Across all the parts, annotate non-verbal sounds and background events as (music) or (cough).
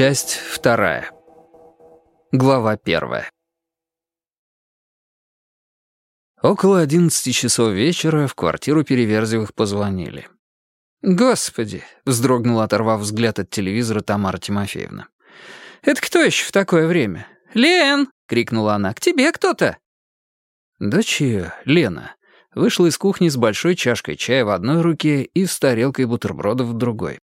Часть вторая. Глава первая. Около одиннадцати часов вечера в квартиру Переверзевых позвонили. «Господи!» — вздрогнула, оторвав взгляд от телевизора Тамара Тимофеевна. «Это кто еще в такое время? Лен!» — крикнула она. «К тебе кто-то!» Дочь ее, Лена, вышла из кухни с большой чашкой чая в одной руке и с тарелкой бутербродов в другой.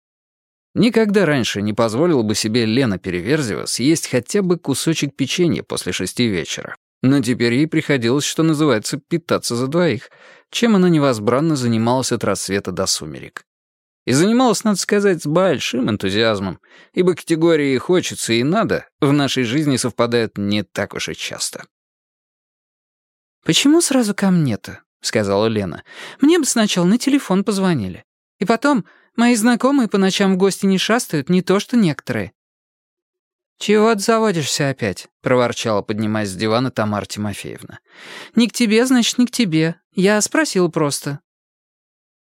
Никогда раньше не позволила бы себе Лена Переверзева съесть хотя бы кусочек печенья после шести вечера. Но теперь ей приходилось, что называется, питаться за двоих, чем она невозбранно занималась от рассвета до сумерек. И занималась, надо сказать, с большим энтузиазмом, ибо категории «хочется» и «надо» в нашей жизни совпадают не так уж и часто. «Почему сразу ко мне-то?» — сказала Лена. «Мне бы сначала на телефон позвонили. И потом, мои знакомые по ночам в гости не шастают, не то что некоторые». «Чего ты заводишься опять?» — проворчала, поднимаясь с дивана Тамара Тимофеевна. «Не к тебе, значит, не к тебе. Я спросила просто».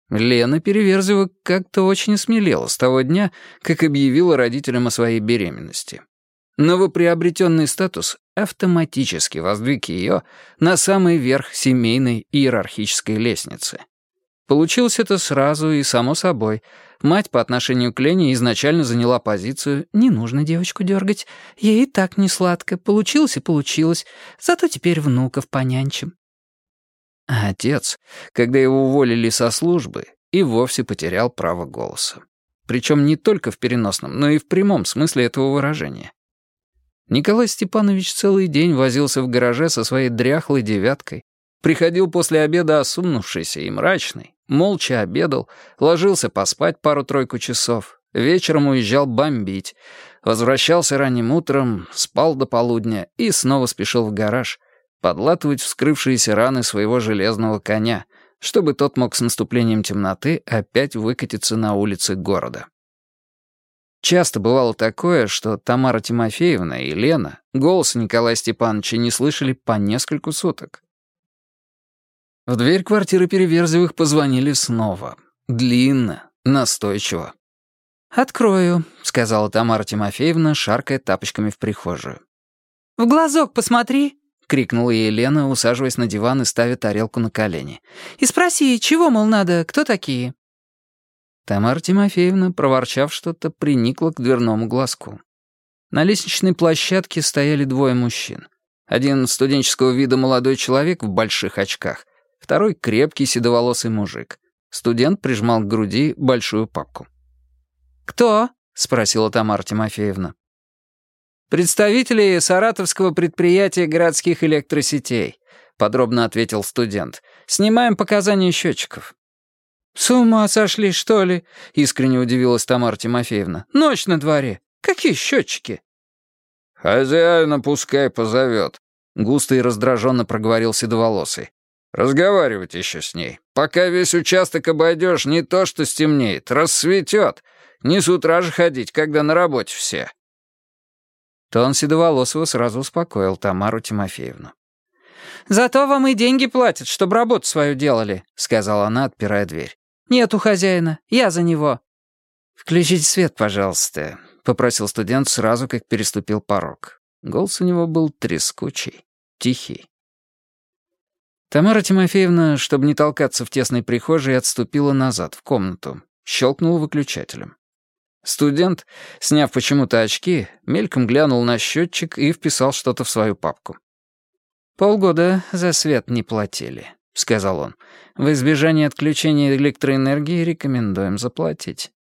Лена Переверзева как-то очень осмелела с того дня, как объявила родителям о своей беременности. Новоприобретенный статус автоматически воздвиг ее на самый верх семейной иерархической лестницы. Получилось это сразу и само собой. Мать по отношению к Лене изначально заняла позицию «не нужно девочку дергать, ей и так не сладко, получилось и получилось, зато теперь внуков понянчим». А отец, когда его уволили со службы, и вовсе потерял право голоса. Причем не только в переносном, но и в прямом смысле этого выражения. Николай Степанович целый день возился в гараже со своей дряхлой девяткой, приходил после обеда осунувшийся и мрачный, молча обедал, ложился поспать пару-тройку часов, вечером уезжал бомбить, возвращался ранним утром, спал до полудня и снова спешил в гараж, подлатывать вскрывшиеся раны своего железного коня, чтобы тот мог с наступлением темноты опять выкатиться на улицы города. Часто бывало такое, что Тамара Тимофеевна и Лена голоса Николая Степановича не слышали по нескольку суток. В дверь квартиры Переверзевых позвонили снова. Длинно, настойчиво. «Открою», — сказала Тамара Тимофеевна, шаркая тапочками в прихожую. «В глазок посмотри», — крикнула ей Лена, усаживаясь на диван и ставя тарелку на колени. «И спроси, чего, мол, надо, кто такие?» Тамара Тимофеевна, проворчав что-то, приникла к дверному глазку. На лестничной площадке стояли двое мужчин. Один студенческого вида молодой человек в больших очках, второй — крепкий седоволосый мужик. Студент прижимал к груди большую папку. «Кто?» — спросила Тамара Тимофеевна. «Представители саратовского предприятия городских электросетей», — подробно ответил студент. «Снимаем показания счетчиков». «С ума сошли, что ли?» — искренне удивилась Тамара Тимофеевна. «Ночь на дворе. Какие счетчики?» «Хозяина пускай позовет», — густо и раздраженно проговорил Седоволосый. Разговаривать еще с ней. Пока весь участок обойдешь, не то что стемнеет, рассветет. Не с утра же ходить, когда на работе все». Тон Седоволосого сразу успокоил Тамару Тимофеевну. «Зато вам и деньги платят, чтобы работу свою делали», — сказала она, отпирая дверь. «Нет у хозяина, я за него». «Включите свет, пожалуйста», — попросил студент сразу, как переступил порог. Голос у него был трескучий, тихий. Тамара Тимофеевна, чтобы не толкаться в тесной прихожей, отступила назад, в комнату, щелкнула выключателем. Студент, сняв почему-то очки, мельком глянул на счетчик и вписал что-то в свою папку. «Полгода за свет не платили», — сказал он. «В избежание отключения электроэнергии рекомендуем заплатить».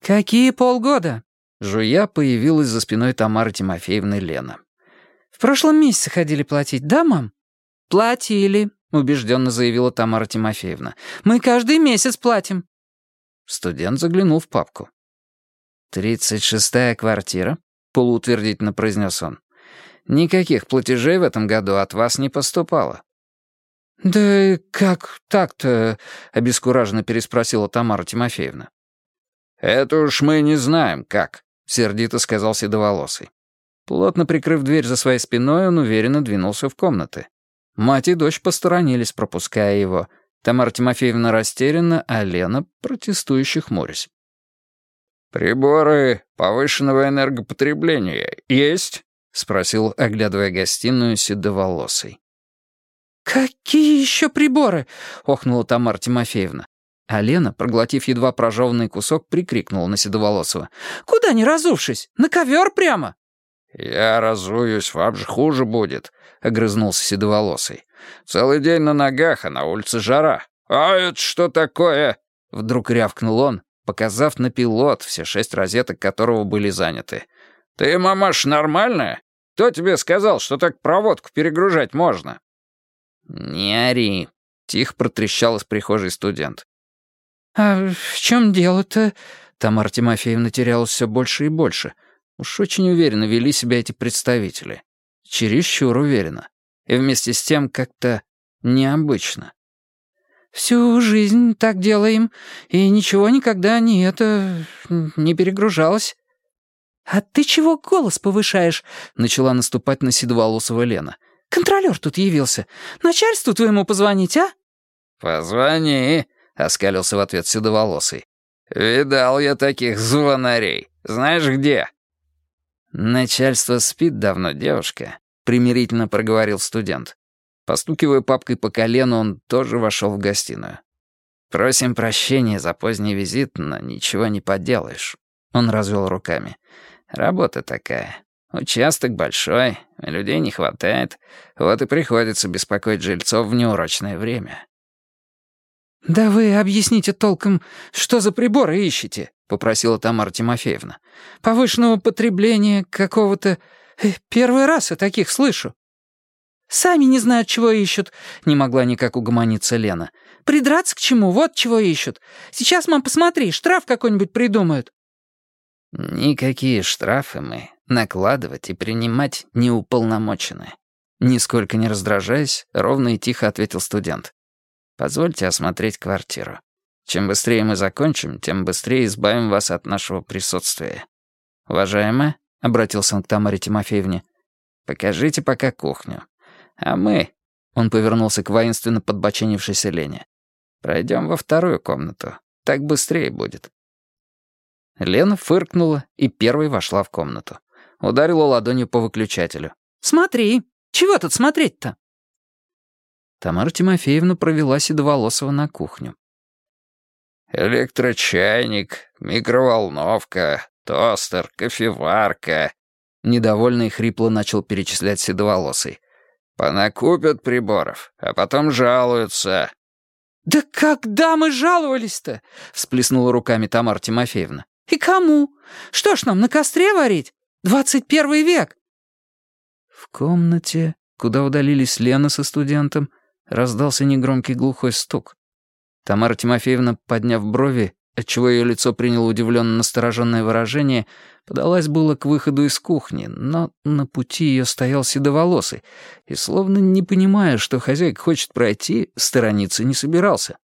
«Какие полгода?» Жуя появилась за спиной Тамары Тимофеевны Лена. «В прошлом месяце ходили платить, да, мам?» «Платили», — убежденно заявила Тамара Тимофеевна. «Мы каждый месяц платим». Студент заглянул в папку. «Тридцать шестая квартира?» — полуутвердительно произнес он. «Никаких платежей в этом году от вас не поступало». «Да как так-то?» — обескураженно переспросила Тамара Тимофеевна. «Это уж мы не знаем, как», — сердито сказал Седоволосый. Плотно прикрыв дверь за своей спиной, он уверенно двинулся в комнаты. Мать и дочь посторонились, пропуская его. Тамара Тимофеевна растеряна, а Лена протестующе хмурясь. «Приборы повышенного энергопотребления есть?» — спросил, оглядывая гостиную седоволосый. «Какие еще приборы?» — охнула Тамара Тимофеевна. А Лена, проглотив едва прожеванный кусок, прикрикнула на Седоволосого. «Куда не разувшись? На ковер прямо!» «Я разуюсь, вам же хуже будет», — огрызнулся Седоволосый. «Целый день на ногах, а на улице жара. А это что такое?» Вдруг рявкнул он, показав на пилот, все шесть розеток которого были заняты. «Ты, мамаш, нормальная? Кто тебе сказал, что так проводку перегружать можно?» «Не ори», — тихо протрещал из прихожей студент. «А в чем дело-то?» Тамара Тимофеевна терялась все больше и больше. Уж очень уверенно вели себя эти представители. Чересчур уверенно. И вместе с тем как-то необычно. «Всю жизнь так делаем, и ничего никогда не это... не перегружалось». «А ты чего голос повышаешь?» — начала наступать на седоволосого Лена. «Контролер тут явился. Начальству твоему позвонить, а?» «Позвони», — оскалился в ответ седоволосый. «Видал я таких звонарей. Знаешь где?» «Начальство спит давно, девушка», — примирительно проговорил студент. Постукивая папкой по колену, он тоже вошел в гостиную. «Просим прощения за поздний визит, но ничего не поделаешь». Он развел руками. «Работа такая. Участок большой, людей не хватает, вот и приходится беспокоить жильцов в неурочное время. «Да вы объясните толком, что за приборы ищете?» — попросила Тамара Тимофеевна. «Повышенного потребления какого-то... Э, первый раз о таких слышу». «Сами не знают, чего ищут», — не могла никак угомониться Лена. «Придраться к чему? Вот чего ищут. Сейчас, мам, посмотри, штраф какой-нибудь придумают». «Никакие штрафы мы накладывать и принимать не уполномочены». Нисколько не раздражаясь, ровно и тихо ответил студент. Позвольте осмотреть квартиру. Чем быстрее мы закончим, тем быстрее избавим вас от нашего присутствия. Уважаемая, — обратился он к Тамаре Тимофеевне, — покажите пока кухню. А мы, — он повернулся к воинственно подбоченившейся Лене, — пройдем во вторую комнату. Так быстрее будет. Лена фыркнула и первой вошла в комнату. Ударила ладонью по выключателю. «Смотри, чего тут смотреть-то?» Тамара Тимофеевна провела Седоволосова на кухню. «Электрочайник, микроволновка, тостер, кофеварка», — недовольно и хрипло начал перечислять Седоволосый. «Понакупят приборов, а потом жалуются». «Да когда мы жаловались-то?» — всплеснула руками Тамара Тимофеевна. «И кому? Что ж нам, на костре варить? Двадцать первый век!» В комнате, куда удалились Лена со студентом, раздался негромкий глухой стук. Тамара Тимофеевна, подняв брови, отчего ее лицо приняло удивленно настороженное выражение, подалась было к выходу из кухни, но на пути ее стоял седоволосый, и, словно не понимая, что хозяйка хочет пройти, сторониться не собирался.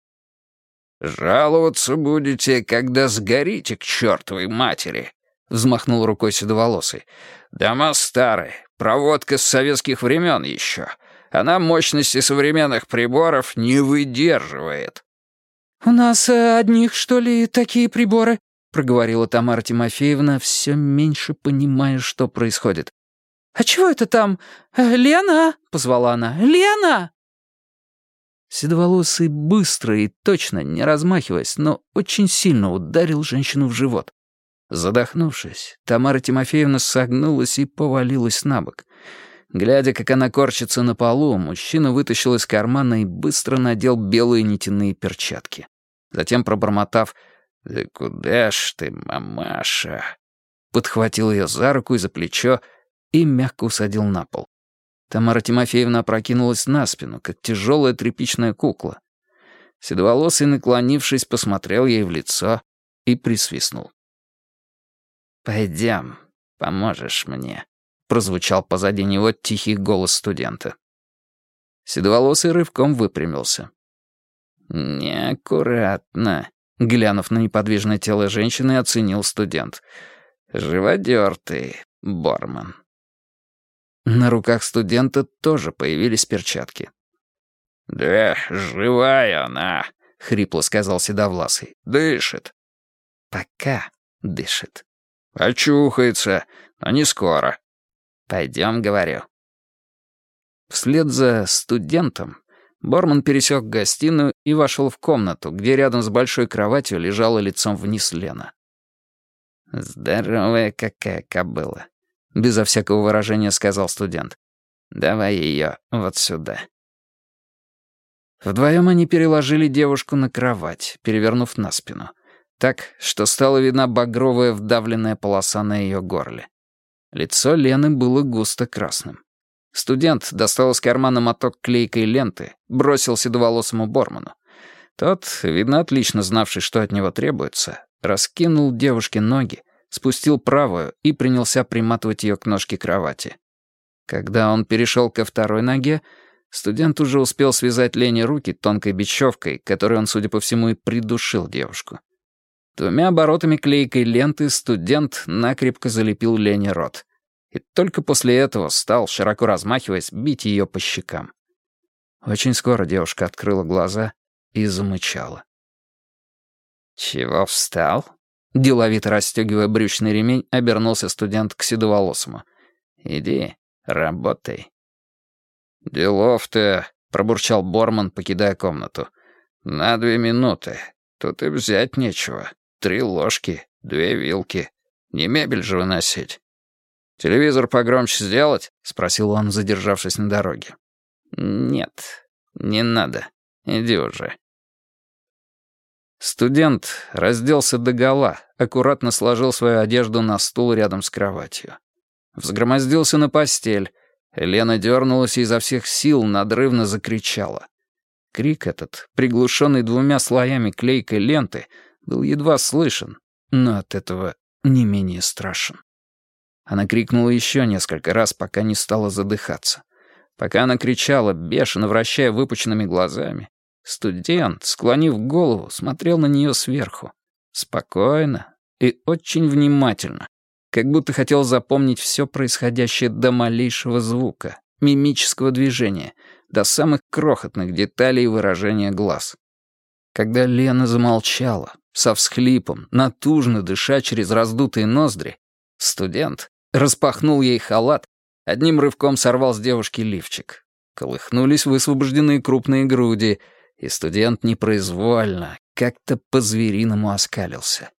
«Жаловаться будете, когда сгорите к чертовой матери», — взмахнул рукой седоволосый. «Дома старые, проводка с советских времен еще. Она мощности современных приборов не выдерживает». «У нас э, одних, что ли, такие приборы?» — проговорила Тамара Тимофеевна, все меньше понимая, что происходит. «А чего это там? Э, Лена!» — позвала она. «Лена!» Седоволосый быстро и точно, не размахиваясь, но очень сильно ударил женщину в живот. Задохнувшись, Тамара Тимофеевна согнулась и повалилась на бок. Глядя, как она корчится на полу, мужчина вытащил из кармана и быстро надел белые нитяные перчатки. Затем, пробормотав «Да куда ж ты, мамаша?» подхватил ее за руку и за плечо и мягко усадил на пол. Тамара Тимофеевна опрокинулась на спину, как тяжелая тряпичная кукла. Седоволосый, наклонившись, посмотрел ей в лицо и присвистнул. «Пойдем, поможешь мне», — прозвучал позади него тихий голос студента. Седоволосый рывком выпрямился. «Неаккуратно», — глянув на неподвижное тело женщины, оценил студент. «Живодёртый, Борман». На руках студента тоже появились перчатки. «Да, живая она», — хрипло сказал Седовласый. «Дышит». «Пока», дышит. «Очухается, но не скоро». «Пойдем, — говорю». Вслед за студентом Борман пересек гостиную и вошел в комнату, где рядом с большой кроватью лежала лицом вниз Лена. «Здоровая какая кобыла», — безо всякого выражения сказал студент. «Давай ее вот сюда». Вдвоем они переложили девушку на кровать, перевернув на спину, так, что стала видна багровая вдавленная полоса на ее горле. Лицо Лены было густо красным. Студент достал из кармана моток клейкой ленты, бросил седоволосому Борману. Тот, видно отлично знавший, что от него требуется, раскинул девушке ноги, спустил правую и принялся приматывать ее к ножке кровати. Когда он перешел ко второй ноге, студент уже успел связать Лене руки тонкой бечевкой, которой он, судя по всему, и придушил девушку. Двумя оборотами клейкой ленты студент накрепко залепил Лене рот и только после этого стал, широко размахиваясь, бить ее по щекам. Очень скоро девушка открыла глаза и замычала. «Чего встал?» Деловито расстегивая брючный ремень, обернулся студент к седоволосому. «Иди, работай». «Делов-то», — пробурчал Борман, покидая комнату. «На две минуты. Тут и взять нечего. Три ложки, две вилки. Не мебель же выносить». «Телевизор погромче сделать?» — спросил он, задержавшись на дороге. «Нет, не надо. Иди уже». Студент разделся догола, аккуратно сложил свою одежду на стул рядом с кроватью. Взгромоздился на постель. Лена дернулась и изо всех сил надрывно закричала. Крик этот, приглушенный двумя слоями клейкой ленты, был едва слышен, но от этого не менее страшен. Она крикнула еще несколько раз, пока не стала задыхаться. Пока она кричала, бешено вращая выпученными глазами, студент, склонив голову, смотрел на нее сверху. Спокойно и очень внимательно, как будто хотел запомнить все происходящее до малейшего звука, мимического движения, до самых крохотных деталей выражения глаз. Когда Лена замолчала, со всхлипом, натужно дыша через раздутые ноздри, студент, распахнул ей халат, одним рывком сорвал с девушки лифчик. Колыхнулись высвобожденные крупные груди, и студент непроизвольно, как-то по-звериному оскалился.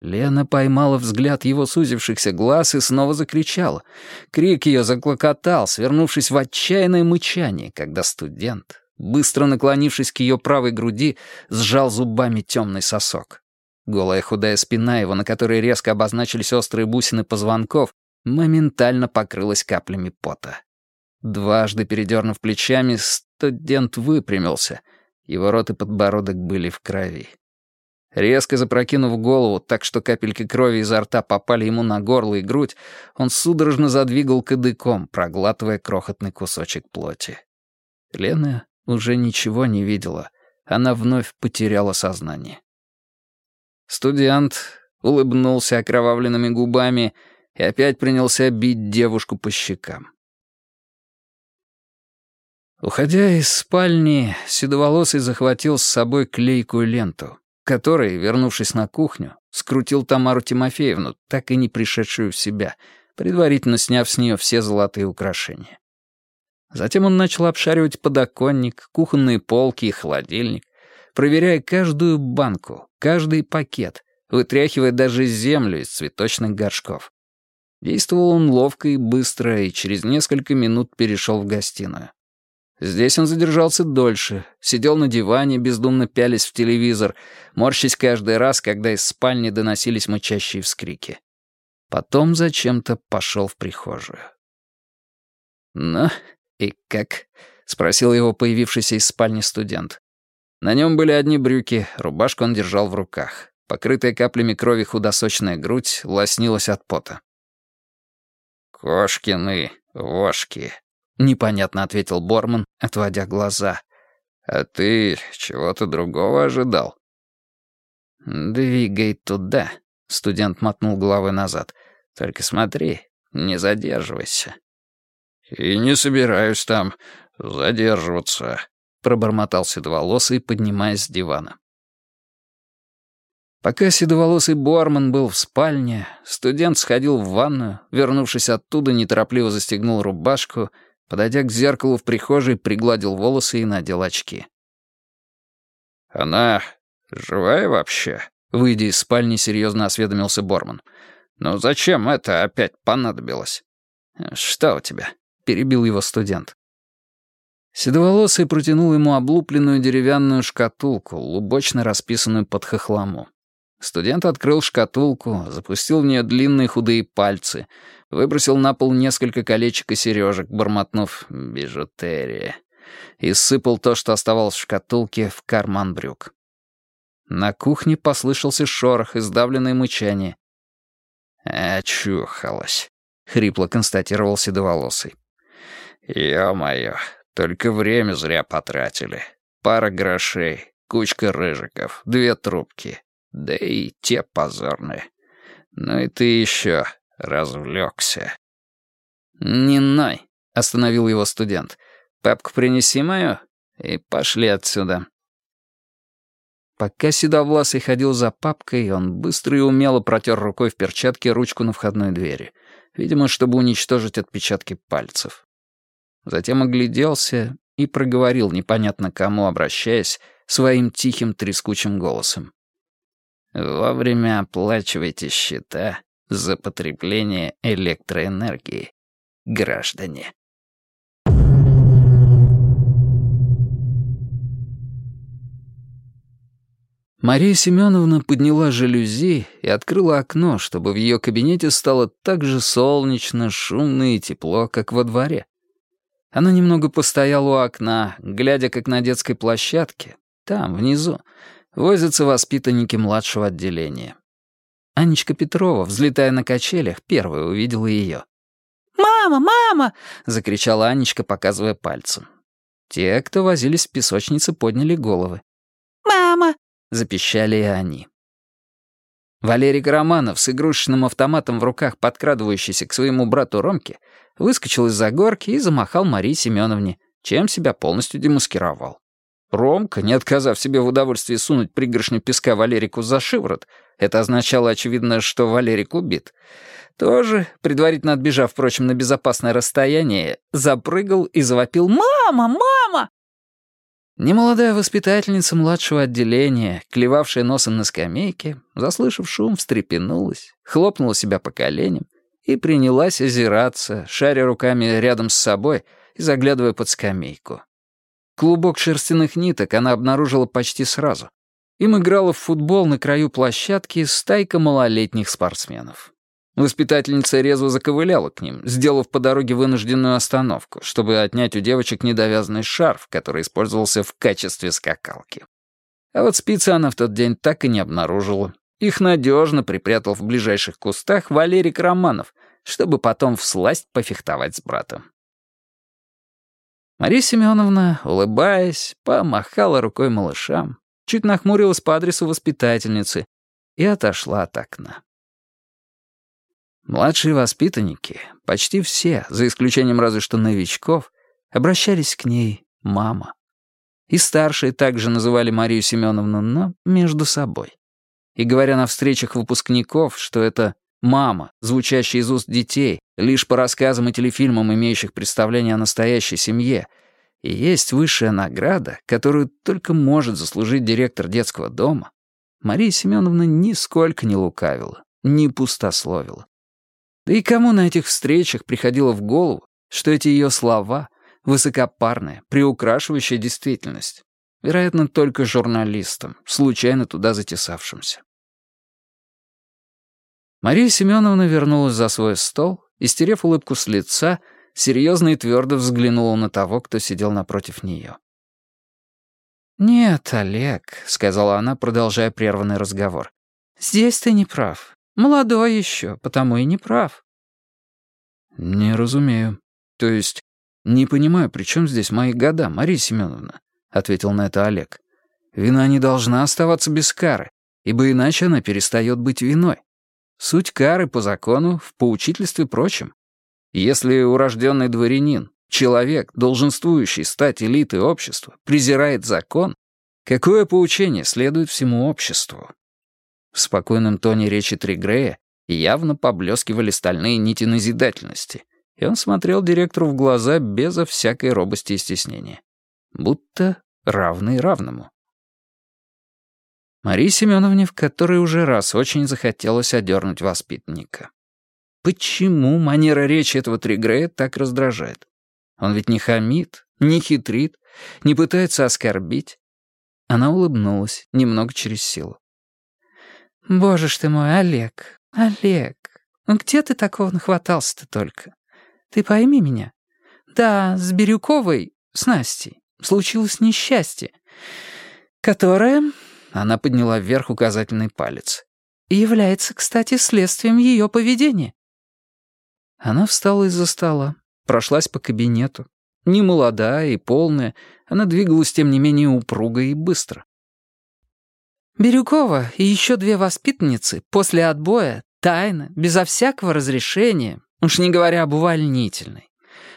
Лена поймала взгляд его сузившихся глаз и снова закричала. Крик ее заклокотал, свернувшись в отчаянное мычание, когда студент, быстро наклонившись к ее правой груди, сжал зубами темный сосок. Голая худая спина его, на которой резко обозначились острые бусины позвонков, моментально покрылась каплями пота. Дважды передернув плечами, студент выпрямился. Его рот и подбородок были в крови. Резко запрокинув голову так, что капельки крови изо рта попали ему на горло и грудь, он судорожно задвигал кадыком, проглатывая крохотный кусочек плоти. Лена уже ничего не видела. Она вновь потеряла сознание. Студент улыбнулся окровавленными губами и опять принялся бить девушку по щекам. Уходя из спальни, Седоволосый захватил с собой клейкую ленту, которой, вернувшись на кухню, скрутил Тамару Тимофеевну, так и не пришедшую в себя, предварительно сняв с нее все золотые украшения. Затем он начал обшаривать подоконник, кухонные полки и холодильник, проверяя каждую банку, каждый пакет, вытряхивая даже землю из цветочных горшков. Действовал он ловко и быстро, и через несколько минут перешел в гостиную. Здесь он задержался дольше, сидел на диване, бездумно пялись в телевизор, морщась каждый раз, когда из спальни доносились мычащие вскрики. Потом зачем-то пошел в прихожую. «Ну, и как?» — спросил его появившийся из спальни студент. На нем были одни брюки, рубашку он держал в руках. Покрытая каплями крови худосочная грудь лоснилась от пота. «Кошкины вошки», — непонятно ответил Борман, отводя глаза. «А ты чего-то другого ожидал?» «Двигай туда», — студент мотнул головой назад. «Только смотри, не задерживайся». «И не собираюсь там задерживаться», — пробормотал седоволосый, поднимаясь с дивана. Пока седоволосый Буарман был в спальне, студент сходил в ванную, вернувшись оттуда, неторопливо застегнул рубашку, подойдя к зеркалу в прихожей, пригладил волосы и надел очки. «Она живая вообще?» Выйдя из спальни, серьезно осведомился Борман. «Ну зачем это опять понадобилось?» «Что у тебя?» — перебил его студент. Седоволосый протянул ему облупленную деревянную шкатулку, лубочно расписанную под хохлому. Студент открыл шкатулку, запустил в нее длинные худые пальцы, выбросил на пол несколько колечек и сережек, бормотнув «бижутерия», и сыпал то, что оставалось в шкатулке, в карман брюк. На кухне послышался шорох и сдавленное мычание. «Очухалась», — хрипло констатировал седоволосый. «Ё-моё, только время зря потратили. Пара грошей, кучка рыжиков, две трубки. Да и те позорные. Ну и ты еще развлекся. «Не ной», — остановил его студент. «Папку принеси мою и пошли отсюда». Пока Седовласый ходил за папкой, он быстро и умело протер рукой в перчатке ручку на входной двери, видимо, чтобы уничтожить отпечатки пальцев. Затем огляделся и проговорил, непонятно кому обращаясь, своим тихим трескучим голосом. Вовремя оплачивайте счета за потребление электроэнергии, граждане. Мария Семеновна подняла жалюзи и открыла окно, чтобы в ее кабинете стало так же солнечно, шумно и тепло, как во дворе. Она немного постояла у окна, глядя, как на детской площадке, там, внизу, возятся воспитанники младшего отделения. Анечка Петрова, взлетая на качелях, первая увидела ее. «Мама, мама!» — закричала Анечка, показывая пальцем. Те, кто возились в песочнице, подняли головы. «Мама!» — запищали и они. Валерий Романов с игрушечным автоматом в руках, подкрадывающийся к своему брату Ромке, выскочил из-за горки и замахал Марии Семеновне, чем себя полностью демаскировал. Ромка, не отказав себе в удовольствии сунуть пригоршню песка Валерику за шиворот, это означало, очевидно, что Валерик убит, тоже, предварительно отбежав, впрочем, на безопасное расстояние, запрыгал и завопил «Мама! Мама!». Немолодая воспитательница младшего отделения, клевавшая носом на скамейке, заслышав шум, встрепенулась, хлопнула себя по коленям и принялась озираться, шаря руками рядом с собой и заглядывая под скамейку. Клубок шерстяных ниток она обнаружила почти сразу. Им играла в футбол на краю площадки стайка малолетних спортсменов. Воспитательница резво заковыляла к ним, сделав по дороге вынужденную остановку, чтобы отнять у девочек недовязанный шарф, который использовался в качестве скакалки. А вот спицы она в тот день так и не обнаружила. Их надежно припрятал в ближайших кустах Валерик Романов, чтобы потом всласть пофехтовать с братом. Мария Семеновна, улыбаясь, помахала рукой малышам, чуть нахмурилась по адресу воспитательницы и отошла от окна. Младшие воспитанники, почти все, за исключением разве что новичков, обращались к ней «мама». И старшие также называли Марию Семеновну, но между собой. И говоря на встречах выпускников, что это «мама», звучащая из уст детей, лишь по рассказам и телефильмам, имеющих представление о настоящей семье, и есть высшая награда, которую только может заслужить директор детского дома, Мария Семеновна нисколько не лукавила, не пустословила. Да и кому на этих встречах приходило в голову, что эти ее слова — высокопарная, приукрашивающая действительность? Вероятно, только журналистам, случайно туда затесавшимся. Мария Семеновна вернулась за свой стол и, стерев улыбку с лица, серьезно и твердо взглянула на того, кто сидел напротив нее. «Нет, Олег», — сказала она, продолжая прерванный разговор, — «здесь ты не прав. Молодой еще, потому и не прав». «Не разумею. То есть, не понимаю, при чем здесь мои года, Мария Семеновна?» — ответил на это Олег. «Вина не должна оставаться без кары, ибо иначе она перестает быть виной. Суть кары по закону, в поучительстве прочем. Если урожденный дворянин, человек, долженствующий стать элитой общества, презирает закон, какое поучение следует всему обществу? В спокойном тоне речи Тригрея явно поблескивали стальные нити назидательности, и он смотрел директору в глаза безо всякой робости и стеснения. Будто равный равному. Марии Семеновне в которой уже раз очень захотелось одернуть воспитанника. Почему манера речи этого Тригрея так раздражает? Он ведь не хамит, не хитрит, не пытается оскорбить. Она улыбнулась, немного через силу. «Боже ж ты мой, Олег, Олег, ну где ты такого нахватался-то только? Ты пойми меня. Да, с Бирюковой, с Настей, случилось несчастье, которое...» Она подняла вверх указательный палец. «Является, кстати, следствием ее поведения». Она встала из-за стола, прошлась по кабинету. Не молодая и полная, она двигалась, тем не менее, упруго и быстро. Бирюкова и еще две воспитанницы после отбоя, тайно, безо всякого разрешения, уж не говоря об увольнительной.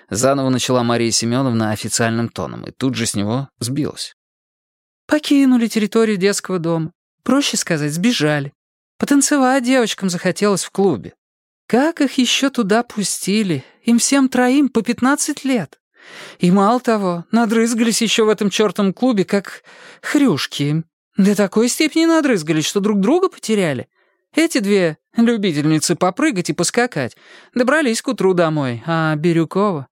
Заново начала Мария Семеновна официальным тоном, и тут же с него сбилась. Покинули территорию детского дома. Проще сказать, сбежали. Потанцевать девочкам захотелось в клубе. Как их еще туда пустили? Им всем троим по пятнадцать лет. И мало того, надрызгались еще в этом чертовом клубе, как хрюшки. До такой степени надрызгались, что друг друга потеряли. Эти две любительницы попрыгать и поскакать добрались к утру домой, а Бирюкова...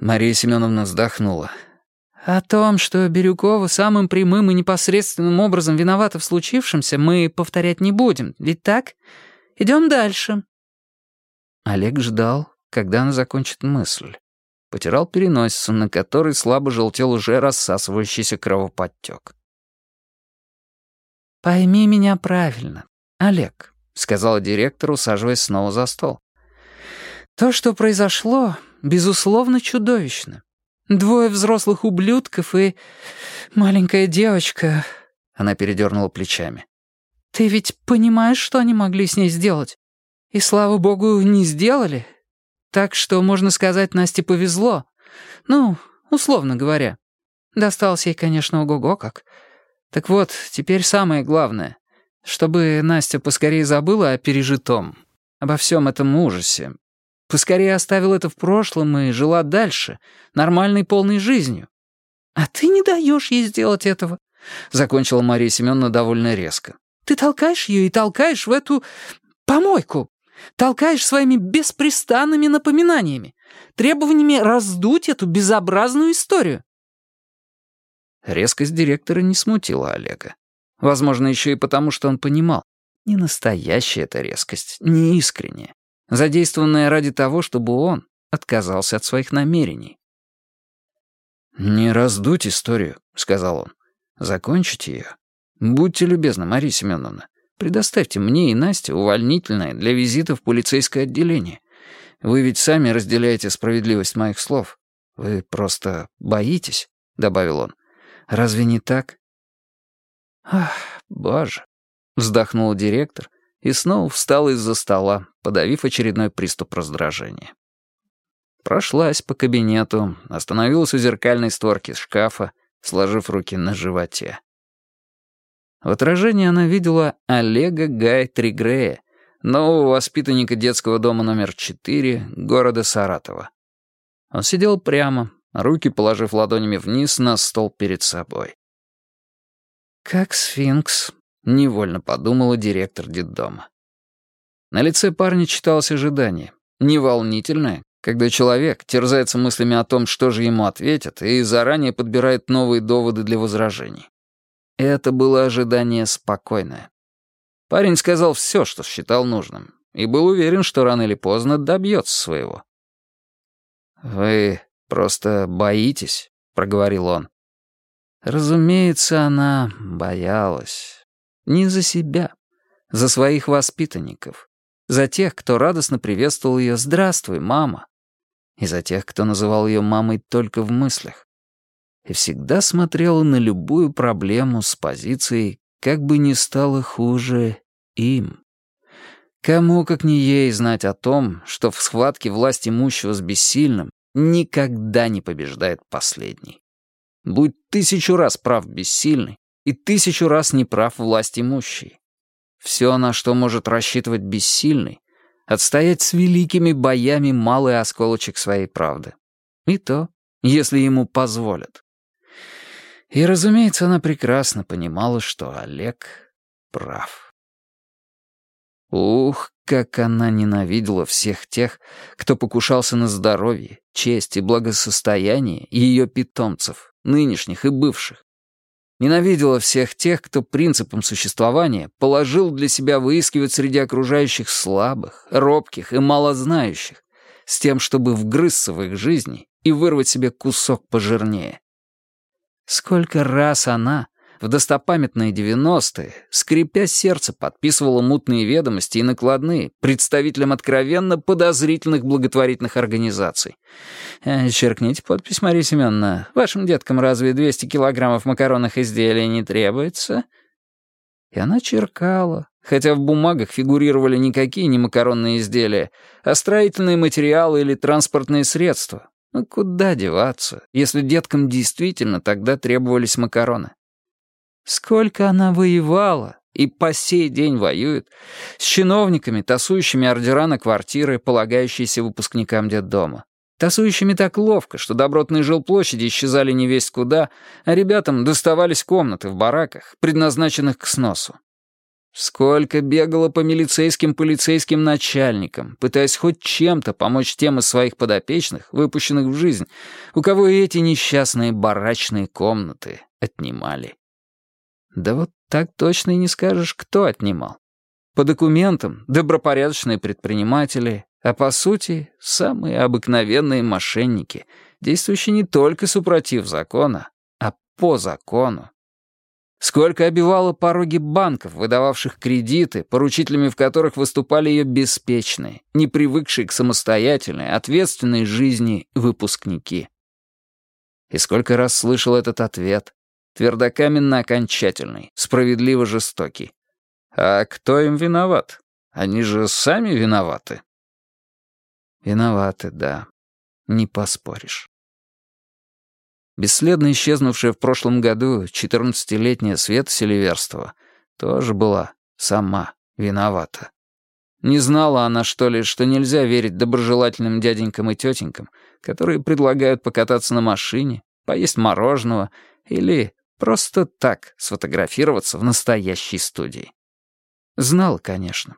Мария Семеновна вздохнула. О том, что Бирюкова самым прямым и непосредственным образом виновата в случившемся, мы повторять не будем, ведь так? Идем дальше». Олег ждал, когда она закончит мысль. Потирал переносицу, на которой слабо желтел уже рассасывающийся кровоподтек. «Пойми меня правильно, Олег», — сказала директор, усаживаясь снова за стол. «То, что произошло, безусловно, чудовищно. Двое взрослых ублюдков и маленькая девочка...» Она передернула плечами. Ты ведь понимаешь, что они могли с ней сделать? И, слава богу, не сделали. Так что, можно сказать, Насте повезло. Ну, условно говоря. Досталось ей, конечно, ого-го как. Так вот, теперь самое главное. Чтобы Настя поскорее забыла о пережитом, обо всем этом ужасе. Поскорее оставила это в прошлом и жила дальше, нормальной полной жизнью. А ты не даешь ей сделать этого, — закончила Мария Семеновна довольно резко. Ты толкаешь ее и толкаешь в эту помойку. Толкаешь своими беспрестанными напоминаниями, требованиями раздуть эту безобразную историю. Резкость директора не смутила Олега. Возможно, еще и потому, что он понимал. Не настоящая эта резкость, не искренняя, задействованная ради того, чтобы он отказался от своих намерений. «Не раздуть историю», — сказал он. «Закончите ее «Будьте любезны, Мария Семеновна, предоставьте мне и Насте увольнительное для визита в полицейское отделение. Вы ведь сами разделяете справедливость моих слов. Вы просто боитесь», — добавил он. «Разве не так?» «Ах, боже», — вздохнул директор и снова встал из-за стола, подавив очередной приступ раздражения. Прошлась по кабинету, остановилась у зеркальной створки шкафа, сложив руки на животе. В отражении она видела Олега Гай Тригрея, нового воспитанника детского дома номер 4 города Саратова. Он сидел прямо, руки положив ладонями вниз на стол перед собой. «Как сфинкс», — невольно подумала директор детдома. На лице парня читалось ожидание, неволнительное, когда человек терзается мыслями о том, что же ему ответят, и заранее подбирает новые доводы для возражений. Это было ожидание спокойное. Парень сказал все, что считал нужным, и был уверен, что рано или поздно добьется своего. «Вы просто боитесь», — проговорил он. Разумеется, она боялась. Не за себя, за своих воспитанников, за тех, кто радостно приветствовал ее «Здравствуй, мама», и за тех, кто называл ее мамой только в мыслях и всегда смотрела на любую проблему с позицией «как бы ни стало хуже им». Кому, как не ей, знать о том, что в схватке власть имущего с бессильным никогда не побеждает последний. Будь тысячу раз прав бессильный и тысячу раз неправ власть имущий. все, на что может рассчитывать бессильный, отстоять с великими боями малый осколочек своей правды. И то, если ему позволят. И, разумеется, она прекрасно понимала, что Олег прав. Ух, как она ненавидела всех тех, кто покушался на здоровье, честь и благосостояние ее питомцев, нынешних и бывших. Ненавидела всех тех, кто принципом существования положил для себя выискивать среди окружающих слабых, робких и малознающих, с тем, чтобы вгрызться в их жизни и вырвать себе кусок пожирнее. Сколько раз она, в достопамятные девяностые, скрипя сердце, подписывала мутные ведомости и накладные представителям откровенно подозрительных благотворительных организаций. Э, «Черкните подпись, Мария Семеновна. Вашим деткам разве 200 килограммов макаронных изделий не требуется?» И она черкала, хотя в бумагах фигурировали никакие не макаронные изделия, а строительные материалы или транспортные средства. Ну куда деваться, если деткам действительно тогда требовались макароны? Сколько она воевала и по сей день воюет с чиновниками, тасующими ордера на квартиры, полагающиеся выпускникам детдома. Тасующими так ловко, что добротные жилплощади исчезали не весь куда, а ребятам доставались комнаты в бараках, предназначенных к сносу. Сколько бегала по милицейским полицейским начальникам, пытаясь хоть чем-то помочь тем из своих подопечных, выпущенных в жизнь, у кого эти несчастные барачные комнаты отнимали. Да вот так точно и не скажешь, кто отнимал. По документам — добропорядочные предприниматели, а по сути — самые обыкновенные мошенники, действующие не только супротив закона, а по закону. Сколько обивало пороги банков, выдававших кредиты, поручителями в которых выступали ее беспечные, не привыкшие к самостоятельной, ответственной жизни выпускники. И сколько раз слышал этот ответ, Твердокаменно-окончательный, справедливо жестокий. А кто им виноват? Они же сами виноваты. Виноваты, да. Не поспоришь. Бесследно исчезнувшая в прошлом году 14-летняя Света Селиверстова тоже была сама виновата. Не знала она, что ли, что нельзя верить доброжелательным дяденькам и тетенькам, которые предлагают покататься на машине, поесть мороженого или Просто так сфотографироваться в настоящей студии. Знал, конечно.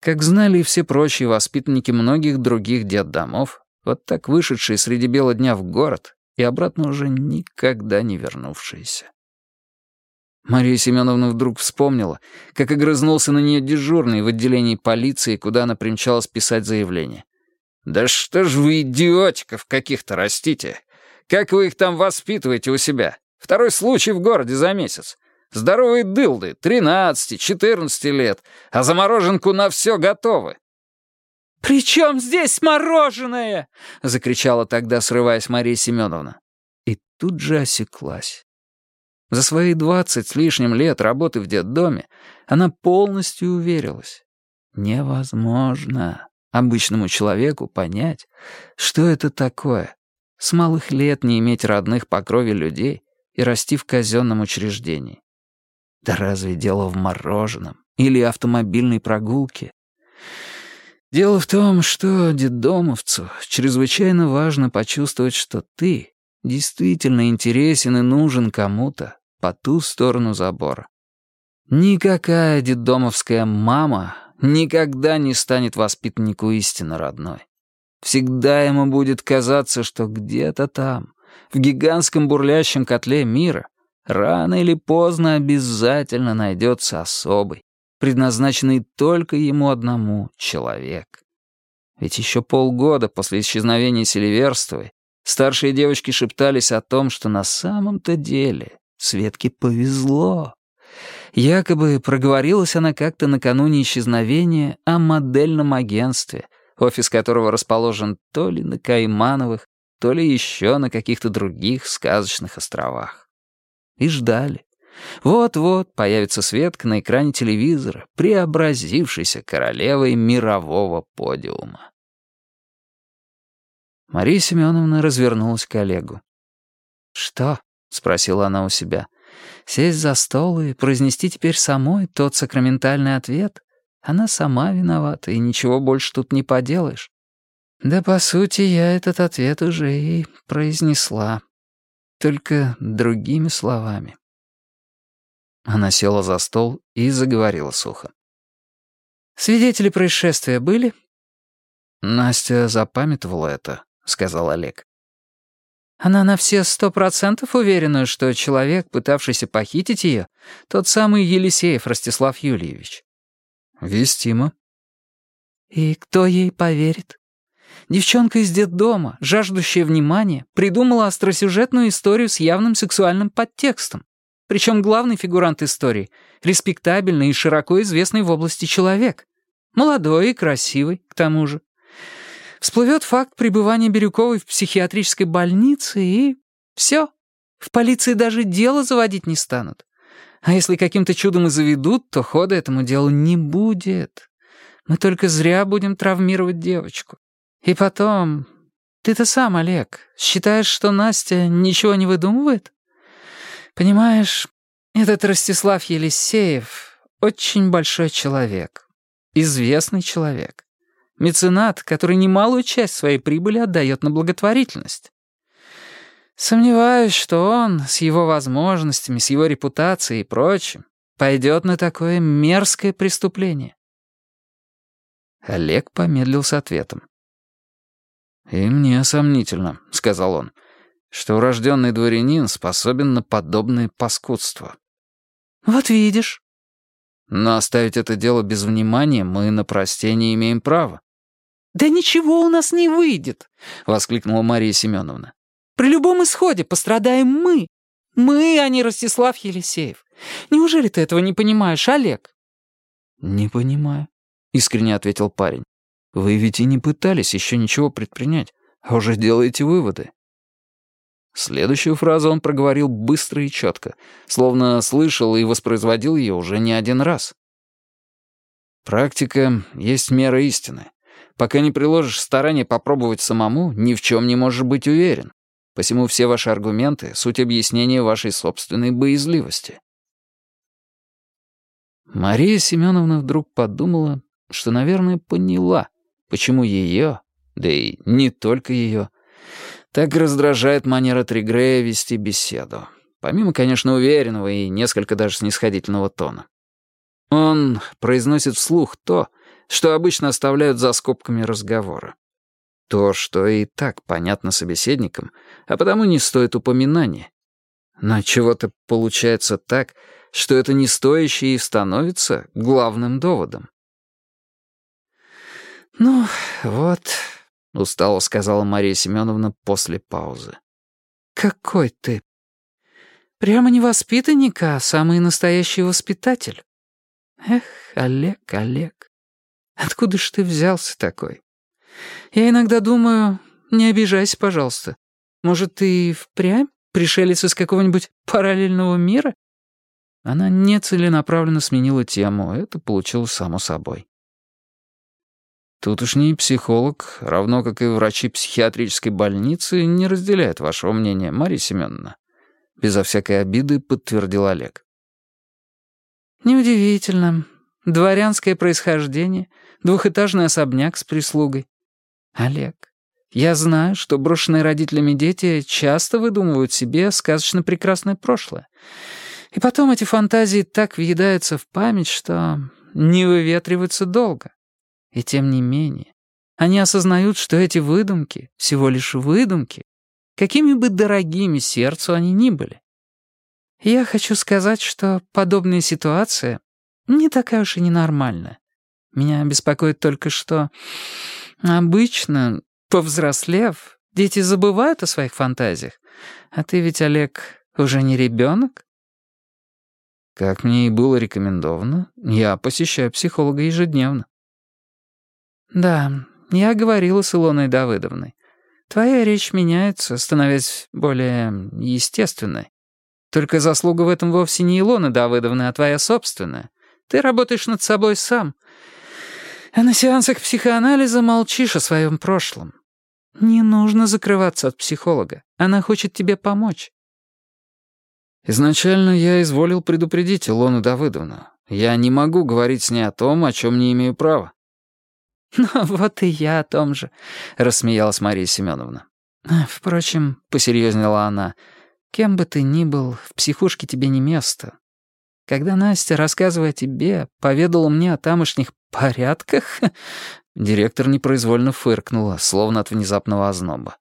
Как знали и все прочие воспитанники многих других детдомов, вот так вышедшие среди бела дня в город и обратно уже никогда не вернувшиеся. Мария Семеновна вдруг вспомнила, как огрызнулся на нее дежурный в отделении полиции, куда она примчалась писать заявление. «Да что ж вы идиотиков каких-то растите? Как вы их там воспитываете у себя? Второй случай в городе за месяц. Здоровые дылды, 13-14 лет, а замороженку на все готовы. «При чем здесь мороженое?» — закричала тогда, срываясь Мария Семеновна. И тут же осеклась. За свои двадцать с лишним лет работы в детдоме она полностью уверилась. Невозможно обычному человеку понять, что это такое. С малых лет не иметь родных по крови людей и расти в казенном учреждении. Да разве дело в мороженом или автомобильной прогулке? Дело в том, что детдомовцу чрезвычайно важно почувствовать, что ты действительно интересен и нужен кому-то по ту сторону забора. Никакая детдомовская мама никогда не станет воспитаннику истинно родной. Всегда ему будет казаться, что где-то там, в гигантском бурлящем котле мира, рано или поздно обязательно найдется особый, предназначенный только ему одному человек. Ведь еще полгода после исчезновения Селиверстовой старшие девочки шептались о том, что на самом-то деле Светке повезло. Якобы проговорилась она как-то накануне исчезновения о модельном агентстве, офис которого расположен то ли на Каймановых, то ли еще на каких-то других сказочных островах. И ждали. Вот-вот появится Светка на экране телевизора, преобразившейся королевой мирового подиума. Мария Семеновна развернулась к Олегу. «Что?» — спросила она у себя. Сесть за стол и произнести теперь самой тот сакраментальный ответ, она сама виновата, и ничего больше тут не поделаешь. Да, по сути, я этот ответ уже и произнесла. Только другими словами. Она села за стол и заговорила сухо. «Свидетели происшествия были?» «Настя запамятовала это», — сказал Олег. «Она на все сто процентов уверена, что человек, пытавшийся похитить ее, тот самый Елисеев Ростислав Юльевич?» «Вестимо». «И кто ей поверит?» Девчонка из детдома, жаждущая внимания, придумала остросюжетную историю с явным сексуальным подтекстом. Причем главный фигурант истории — респектабельный и широко известный в области человек. Молодой и красивый, к тому же. Всплывет факт пребывания Бирюковой в психиатрической больнице, и все. В полиции даже дело заводить не станут. А если каким-то чудом и заведут, то хода этому делу не будет. Мы только зря будем травмировать девочку. И потом, ты-то сам, Олег, считаешь, что Настя ничего не выдумывает? Понимаешь, этот Ростислав Елисеев очень большой человек, известный человек, меценат, который немалую часть своей прибыли отдает на благотворительность. Сомневаюсь, что он с его возможностями, с его репутацией и прочим пойдет на такое мерзкое преступление. Олег помедлил с ответом. «И мне сомнительно», — сказал он, «что урожденный дворянин способен на подобное паскудство». «Вот видишь». «Но оставить это дело без внимания мы на простение имеем право». «Да ничего у нас не выйдет», — воскликнула Мария Семеновна. «При любом исходе пострадаем мы. Мы, а не Ростислав Елисеев. Неужели ты этого не понимаешь, Олег?» «Не понимаю», — искренне ответил парень. Вы ведь и не пытались еще ничего предпринять, а уже делаете выводы. Следующую фразу он проговорил быстро и четко, словно слышал и воспроизводил ее уже не один раз. Практика есть мера истины. Пока не приложишь старания попробовать самому, ни в чем не можешь быть уверен. Посему все ваши аргументы — суть объяснения вашей собственной боязливости. Мария Семеновна вдруг подумала, что, наверное, поняла — Почему ее, да и не только ее, так раздражает манера Тригрея вести беседу? Помимо, конечно, уверенного и несколько даже снисходительного тона. Он произносит вслух то, что обычно оставляют за скобками разговора. То, что и так понятно собеседникам, а потому не стоит упоминания. Но чего-то получается так, что это не стоящее и становится главным доводом. «Ну, вот», — устало сказала Мария Семеновна после паузы. «Какой ты? Прямо не воспитанник, а самый настоящий воспитатель. Эх, Олег, Олег, откуда ж ты взялся такой? Я иногда думаю, не обижайся, пожалуйста. Может, ты впрямь пришелец из какого-нибудь параллельного мира?» Она нецеленаправленно сменила тему, это получилось само собой. Тут уж ни психолог, равно как и врачи психиатрической больницы, не разделяют вашего мнения, Мария Семеновна. Безо всякой обиды подтвердил Олег. Неудивительно. Дворянское происхождение, двухэтажный особняк с прислугой. Олег, я знаю, что брошенные родителями дети часто выдумывают себе сказочно прекрасное прошлое. И потом эти фантазии так въедаются в память, что не выветриваются долго. И тем не менее, они осознают, что эти выдумки — всего лишь выдумки, какими бы дорогими сердцу они ни были. Я хочу сказать, что подобная ситуация не такая уж и ненормальная. Меня беспокоит только, что обычно, повзрослев, дети забывают о своих фантазиях. А ты ведь, Олег, уже не ребенок? Как мне и было рекомендовано, я посещаю психолога ежедневно. «Да, я говорила с Илоной Давыдовной. Твоя речь меняется, становясь более естественной. Только заслуга в этом вовсе не Илона Давыдовны, а твоя собственная. Ты работаешь над собой сам. А на сеансах психоанализа молчишь о своем прошлом. Не нужно закрываться от психолога. Она хочет тебе помочь. Изначально я изволил предупредить Илону Давыдовну. Я не могу говорить с ней о том, о чем не имею права. (laughs) «Ну, вот и я о том же», — рассмеялась Мария Семеновна. «Впрочем», — посерьезнела она, — «кем бы ты ни был, в психушке тебе не место. Когда Настя, рассказывая тебе, поведала мне о тамошних порядках...» (laughs) Директор непроизвольно фыркнула, словно от внезапного озноба.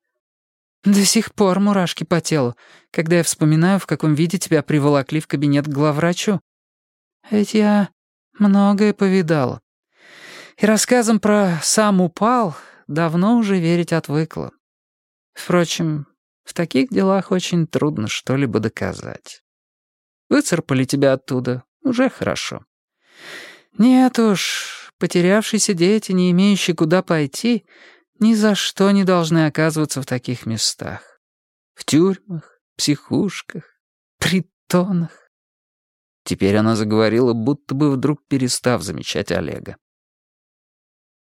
«До сих пор мурашки по телу, когда я вспоминаю, в каком виде тебя приволокли в кабинет к главврачу. Ведь я многое повидала. И рассказом про «сам упал» давно уже верить отвыкла. Впрочем, в таких делах очень трудно что-либо доказать. Выцарпали тебя оттуда, уже хорошо. Нет уж, потерявшиеся дети, не имеющие куда пойти, ни за что не должны оказываться в таких местах. В тюрьмах, психушках, притонах. Теперь она заговорила, будто бы вдруг перестав замечать Олега.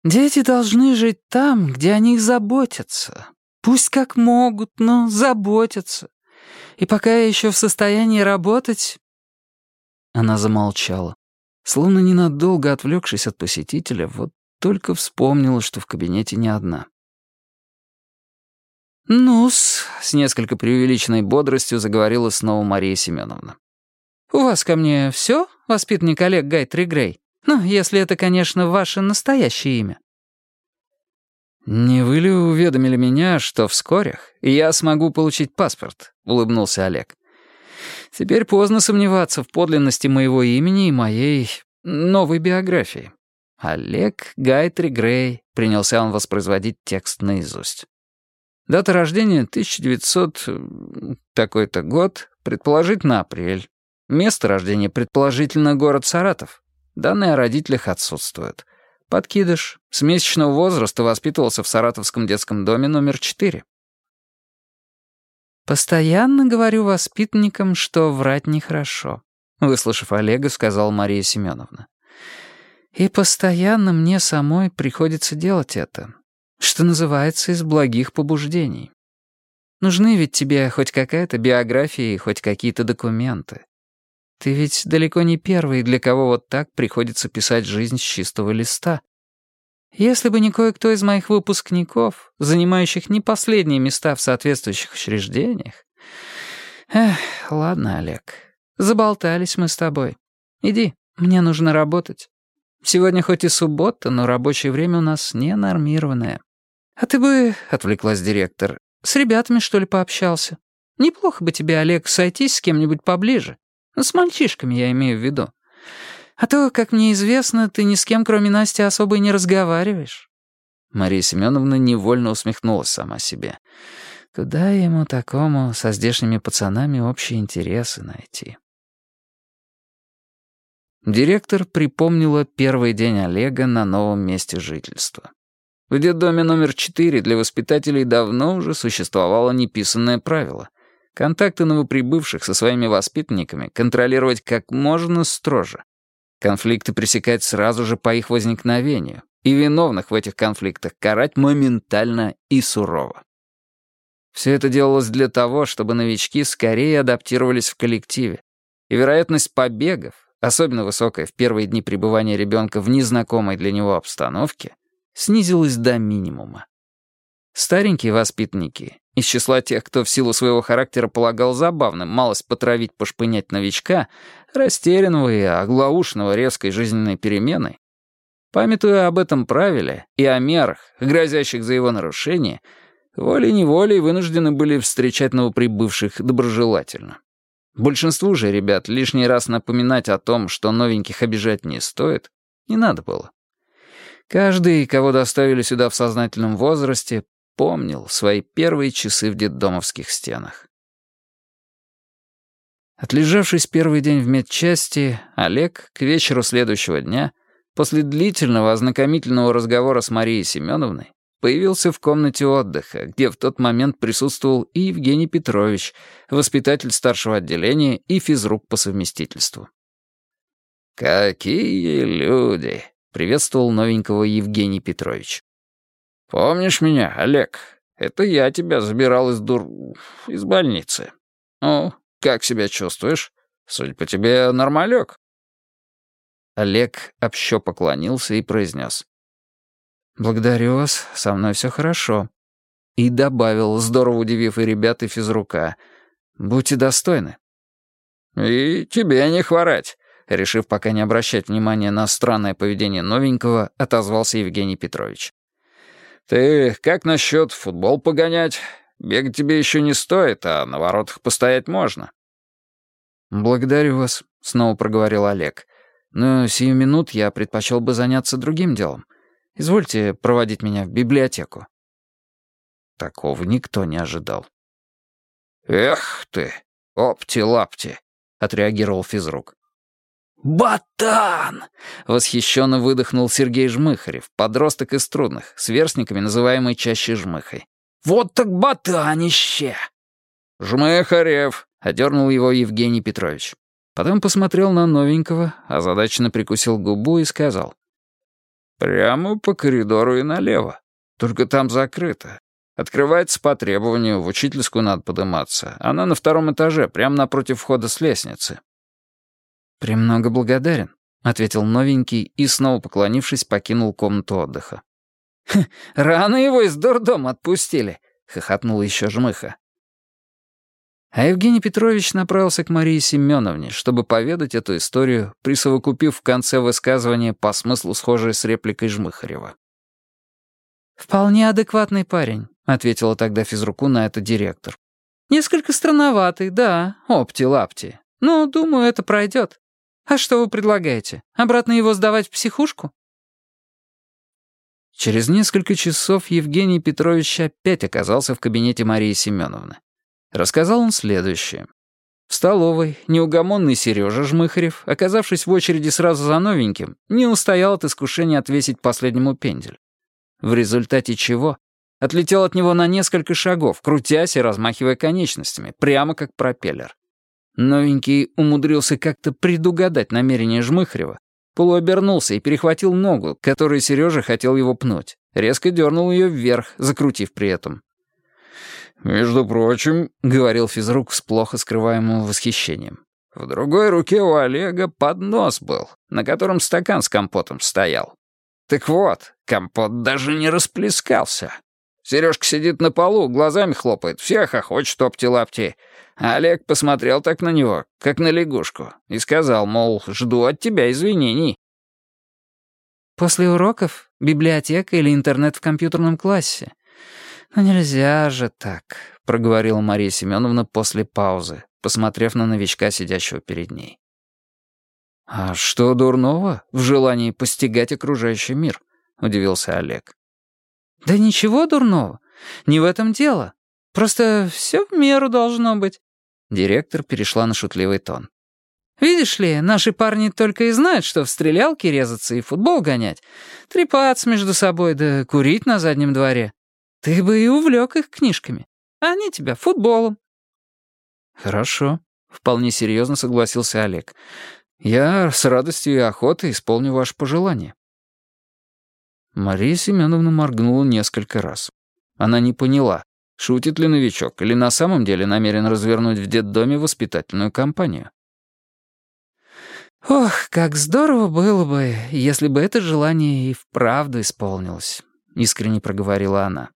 «Дети должны жить там, где о них заботятся. Пусть как могут, но заботятся. И пока я еще в состоянии работать...» Она замолчала, словно ненадолго отвлекшись от посетителя, вот только вспомнила, что в кабинете не одна. «Ну-с», — с несколько преувеличенной бодростью заговорила снова Мария Семеновна. «У вас ко мне все, воспитанник Олег Гай Тригрей? Ну, если это, конечно, ваше настоящее имя». «Не вы ли уведомили меня, что вскоре я смогу получить паспорт?» — улыбнулся Олег. «Теперь поздно сомневаться в подлинности моего имени и моей новой биографии. Олег Гайтри Грей», — принялся он воспроизводить текст наизусть. Дата рождения 1900... такой-то год, предположительно апрель. Место рождения предположительно город Саратов. Данные о родителях отсутствуют. Подкидыш. С месячного возраста воспитывался в Саратовском детском доме номер 4. «Постоянно говорю воспитанникам, что врать нехорошо», — выслушав Олега, сказала Мария Семеновна. «И постоянно мне самой приходится делать это, что называется, из благих побуждений. Нужны ведь тебе хоть какая-то биография и хоть какие-то документы. Ты ведь далеко не первый, для кого вот так приходится писать жизнь с чистого листа. Если бы не кое-кто из моих выпускников, занимающих не последние места в соответствующих учреждениях... Эх, ладно, Олег, заболтались мы с тобой. Иди, мне нужно работать. Сегодня хоть и суббота, но рабочее время у нас ненормированное. А ты бы, — отвлеклась директор, — с ребятами, что ли, пообщался? Неплохо бы тебе, Олег, сойтись с кем-нибудь поближе. Ну, с мальчишками я имею в виду. А то, как мне известно, ты ни с кем, кроме Насти, особо и не разговариваешь». Мария Семеновна невольно усмехнулась сама себе. «Куда ему такому со здешними пацанами общие интересы найти?» Директор припомнила первый день Олега на новом месте жительства. В детдоме номер четыре для воспитателей давно уже существовало неписанное правило. Контакты новоприбывших со своими воспитанниками контролировать как можно строже. Конфликты пресекать сразу же по их возникновению. И виновных в этих конфликтах карать моментально и сурово. Все это делалось для того, чтобы новички скорее адаптировались в коллективе. И вероятность побегов, особенно высокая в первые дни пребывания ребенка в незнакомой для него обстановке, снизилась до минимума. Старенькие воспитанники, из числа тех, кто в силу своего характера полагал забавным малость потравить, пошпынять новичка, растерянного и оглаушенного резкой жизненной переменой, памятуя об этом правиле и о мерах, грозящих за его нарушение, волей-неволей вынуждены были встречать новоприбывших доброжелательно. Большинству же ребят лишний раз напоминать о том, что новеньких обижать не стоит, не надо было. Каждый, кого доставили сюда в сознательном возрасте, помнил свои первые часы в детдомовских стенах. Отлежавшись первый день в медчасти, Олег к вечеру следующего дня, после длительного ознакомительного разговора с Марией Семеновной, появился в комнате отдыха, где в тот момент присутствовал и Евгений Петрович, воспитатель старшего отделения и физрук по совместительству. «Какие люди!» — приветствовал новенького Евгений Петрович. «Помнишь меня, Олег? Это я тебя забирал из дур... из больницы. Ну, Как себя чувствуешь? Судя по тебе, нормалек». Олег общо поклонился и произнес. «Благодарю вас, со мной все хорошо». И добавил, здорово удивив и ребят, и физрука. «Будьте достойны». «И тебе не хворать», — решив пока не обращать внимания на странное поведение новенького, отозвался Евгений Петрович. «Ты как насчет футбол погонять? Бегать тебе еще не стоит, а на воротах постоять можно». «Благодарю вас», — снова проговорил Олег. «Но сию минут я предпочел бы заняться другим делом. Извольте проводить меня в библиотеку». Такого никто не ожидал. «Эх ты, опти-лапти», — отреагировал физрук. «Ботан!» — восхищенно выдохнул Сергей Жмыхарев, подросток из трудных, с верстниками, называемый чаще Жмыхой. «Вот так ботанище!» «Жмыхарев!» — одернул его Евгений Петрович. Потом посмотрел на новенького, озадаченно прикусил губу и сказал. «Прямо по коридору и налево. Только там закрыто. Открывается по требованию, в учительскую надо подниматься. Она на втором этаже, прямо напротив входа с лестницы». «Премного благодарен», — ответил новенький и, снова поклонившись, покинул комнату отдыха. «Рано его из дурдома отпустили», — хохотнул еще жмыха. А Евгений Петрович направился к Марии Семеновне, чтобы поведать эту историю, присовокупив в конце высказывания по смыслу схожее с репликой Жмыхарева. «Вполне адекватный парень», — ответила тогда физруку на это директор. «Несколько странноватый, да, опти-лапти. Но, думаю, это пройдет. А что вы предлагаете? Обратно его сдавать в психушку?» Через несколько часов Евгений Петрович опять оказался в кабинете Марии Семеновны. Рассказал он следующее. В столовой неугомонный Сережа Жмыхарев, оказавшись в очереди сразу за новеньким, не устоял от искушения отвесить последнему пендель. В результате чего отлетел от него на несколько шагов, крутясь и размахивая конечностями, прямо как пропеллер. Новенький умудрился как-то предугадать намерение Жмыхарева, полуобернулся и перехватил ногу, которой Сережа хотел его пнуть. Резко дернул ее вверх, закрутив при этом. «Между прочим», — говорил физрук с плохо скрываемым восхищением, «в другой руке у Олега поднос был, на котором стакан с компотом стоял. Так вот, компот даже не расплескался. Сережка сидит на полу, глазами хлопает, всех охочет опти-лапти. Олег посмотрел так на него, как на лягушку, и сказал, мол, жду от тебя извинений. «После уроков? Библиотека или интернет в компьютерном классе?» «Ну нельзя же так», — проговорила Мария Семеновна после паузы, посмотрев на новичка, сидящего перед ней. «А что дурного в желании постигать окружающий мир?» — удивился Олег. «Да ничего дурного. Не в этом дело. Просто все в меру должно быть». Директор перешла на шутливый тон. «Видишь ли, наши парни только и знают, что в стрелялки резаться и футбол гонять, трепаться между собой да курить на заднем дворе. Ты бы и увлек их книжками, а они тебя футболом». «Хорошо», — вполне серьезно согласился Олег. «Я с радостью и охотой исполню ваше пожелание». Мария Семеновна моргнула несколько раз. Она не поняла, шутит ли новичок или на самом деле намерен развернуть в детдоме воспитательную кампанию. «Ох, как здорово было бы, если бы это желание и вправду исполнилось», — искренне проговорила она.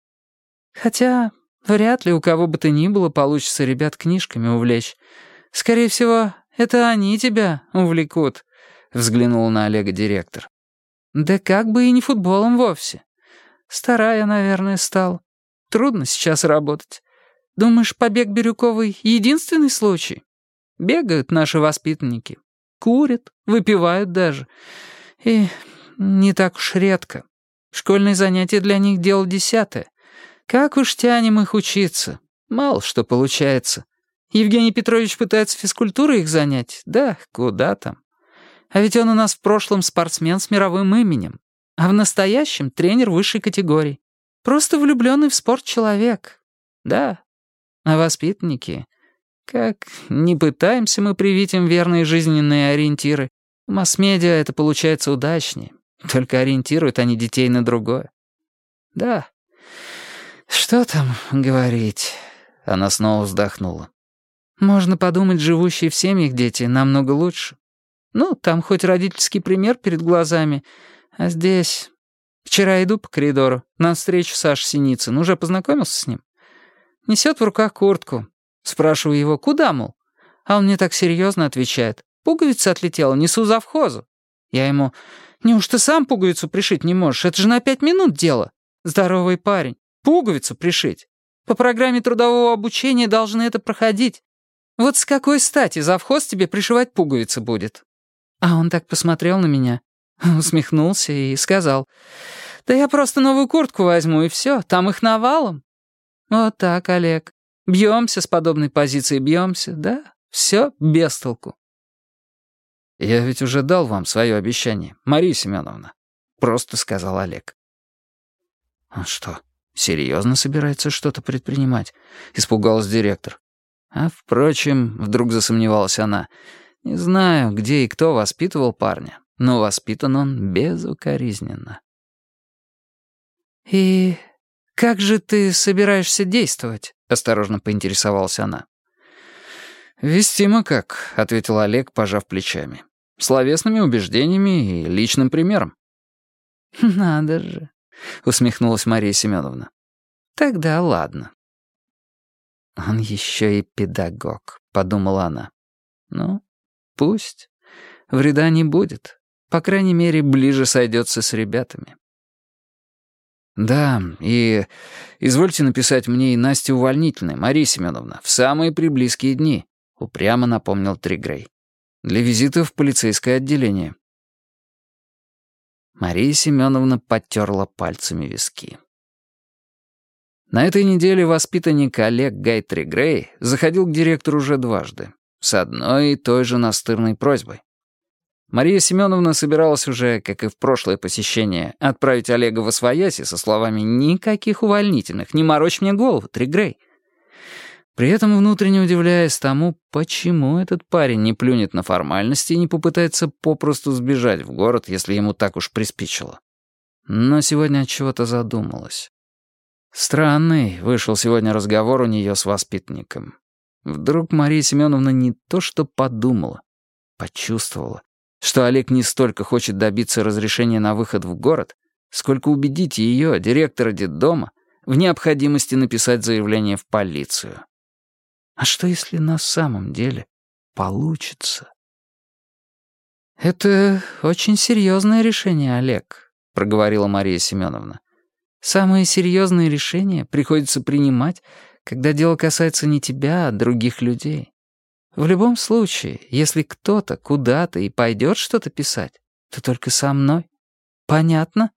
Хотя вряд ли у кого бы то ни было получится ребят книжками увлечь. Скорее всего, это они тебя увлекут», — взглянул на Олега директор. «Да как бы и не футболом вовсе. Старая, наверное, стал. Трудно сейчас работать. Думаешь, побег Бирюковой — единственный случай? Бегают наши воспитанники. Курят, выпивают даже. И не так уж редко. Школьные занятия для них — дело десятое. Как уж тянем их учиться. Мало что получается. Евгений Петрович пытается физкультурой их занять. Да, куда там. А ведь он у нас в прошлом спортсмен с мировым именем. А в настоящем тренер высшей категории. Просто влюбленный в спорт человек. Да. А воспитанники... Как не пытаемся мы привить им верные жизненные ориентиры, в масс-медиа это получается удачнее. Только ориентируют они детей на другое. Да, «Что там говорить?» Она снова вздохнула. Можно подумать, живущие в семьях дети намного лучше. Ну, там хоть родительский пример перед глазами, а здесь... Вчера иду по коридору, на встречу Саша Синицын. Уже познакомился с ним? Несет в руках куртку. Спрашиваю его, куда, мол? А он мне так серьезно отвечает. Пуговица отлетела, несу завхозу. Я ему, неужто сам пуговицу пришить не можешь? Это же на пять минут дело. Здоровый парень. Пуговицу пришить. По программе трудового обучения должны это проходить. Вот с какой стати завхоз тебе пришивать пуговицы будет? А он так посмотрел на меня, (laughs) усмехнулся и сказал, «Да я просто новую куртку возьму, и все, там их навалом». Вот так, Олег. Бьемся с подобной позиции, бьемся, да? Все без толку. «Я ведь уже дал вам свое обещание, Мария Семеновна», — просто сказал Олег. «Он что, серьезно собирается что-то предпринимать?» — испугалась директор. А, впрочем, вдруг засомневалась она, не знаю, где и кто воспитывал парня, но воспитан он безукоризненно. «И как же ты собираешься действовать?» — осторожно поинтересовалась она. «Вестимо как», — ответил Олег, пожав плечами. «Словесными убеждениями и личным примером». (laughs) «Надо же», — усмехнулась Мария Семеновна. «Тогда ладно». «Он еще и педагог», — подумала она. «Ну, пусть. Вреда не будет. По крайней мере, ближе сойдется с ребятами». «Да, и извольте написать мне и Насте увольнительной, Мария Семеновна, в самые приблизкие дни», — упрямо напомнил Тригрей. «Для визита в полицейское отделение». Мария Семеновна подтерла пальцами виски. На этой неделе воспитанник Олег Гайтри Грей заходил к директору уже дважды, с одной и той же настырной просьбой. Мария Семеновна собиралась уже, как и в прошлое посещение, отправить Олега в освояси со словами «Никаких увольнительных, не морочь мне голову, Тригрей». При этом внутренне удивляясь тому, почему этот парень не плюнет на формальности и не попытается попросту сбежать в город, если ему так уж приспичило. Но сегодня от чего-то задумалась. Странный вышел сегодня разговор у нее с воспитанником. Вдруг Мария Семеновна не то что подумала, почувствовала, что Олег не столько хочет добиться разрешения на выход в город, сколько убедить ее, директора детдома, в необходимости написать заявление в полицию. А что, если на самом деле получится? «Это очень серьезное решение, Олег», — проговорила Мария Семеновна. «Самые серьезные решения приходится принимать, когда дело касается не тебя, а других людей. В любом случае, если кто-то куда-то и пойдет что-то писать, то только со мной. Понятно?»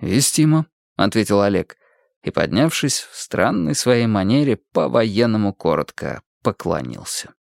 «Вестимо», — ответил Олег, и, поднявшись в странной своей манере, по-военному коротко поклонился.